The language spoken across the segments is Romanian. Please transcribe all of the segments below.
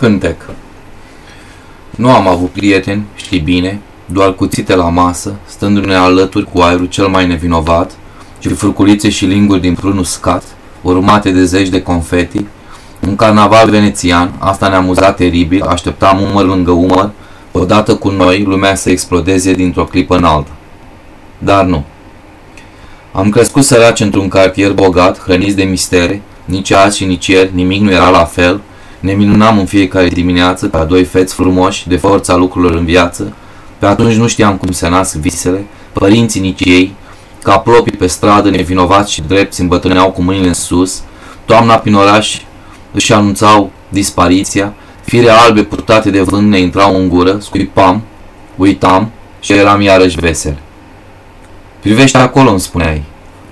Cântec Nu am avut prieteni, știi bine, doar cuțite la masă, stându-ne alături cu aerul cel mai nevinovat, și furculițe și linguri din prun uscat, urmate de zeci de confeti, un carnaval venețian, asta ne-a amuzat teribil, așteptam umăr lângă umăr, odată cu noi lumea să explodeze dintr-o clipă în alta. Dar nu. Am crescut săraci într-un cartier bogat, hrăniți de mistere, nici azi și nici ieri nimic nu era la fel, ne minunam în fiecare dimineață ca doi feți frumoși de forța lucrurilor în viață. Pe atunci nu știam cum se nasc visele, părinții nici ei, ca plopii pe stradă nevinovați și drepți îmbătrâneau cu mâinile în sus, toamna prin oraș își anunțau dispariția, fire albe purtate de vânt ne intrau în gură, scuipam, uitam și eram iarăși vesel. Privește acolo, îmi spuneai.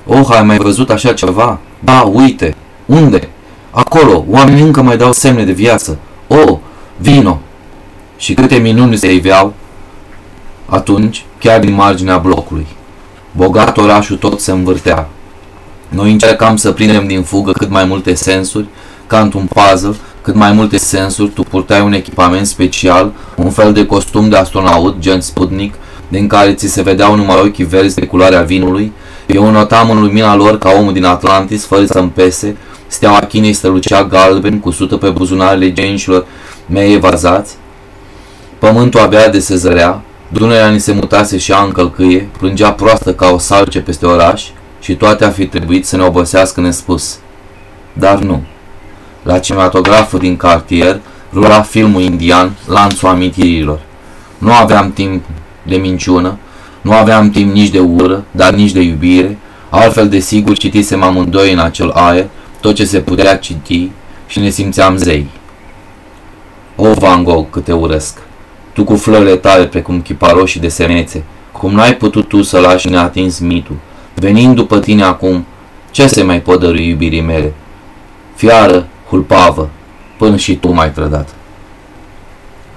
Oh, ai mai văzut așa ceva? Da, uite. Unde? Acolo, oamenii încă mai dau semne de viață. Oh, vino! Și câte minuni se iveau atunci, chiar din marginea blocului. Bogat orașul tot se învârtea. Noi încercam să prindem din fugă cât mai multe sensuri, ca într-un puzzle, cât mai multe sensuri, tu purtai un echipament special, un fel de costum de astronaut, gen Sputnik, din care ți se vedeau numai ochii verzi de culoarea vinului. Eu notam în lumina lor ca omul din Atlantis, fără să-mi pese, Steaua Chinei strălucea galben, cusută pe buzunarele genșilor mei evazați. Pământul abia de se zărea, Dunărea ni se mutase și ea în călcâie, plângea proastă ca o salce peste oraș și toate a fi trebuit să ne obosească nespus. Dar nu. La cinematograful din cartier rula filmul indian Lanțul Amintirilor. Nu aveam timp de minciună, nu aveam timp nici de ură, dar nici de iubire, altfel de sigur citisem amândoi în acel aer tot ce se putea citi și ne simțeam zei. O, Van Gogh, câte urăsc! Tu cu flările tale precum chiparoșii de semețe, cum n-ai putut tu să lași neatins mitul, venind după tine acum, ce se mai pot dărui iubirii mele? Fiară, hulpavă, până și tu m-ai trădat.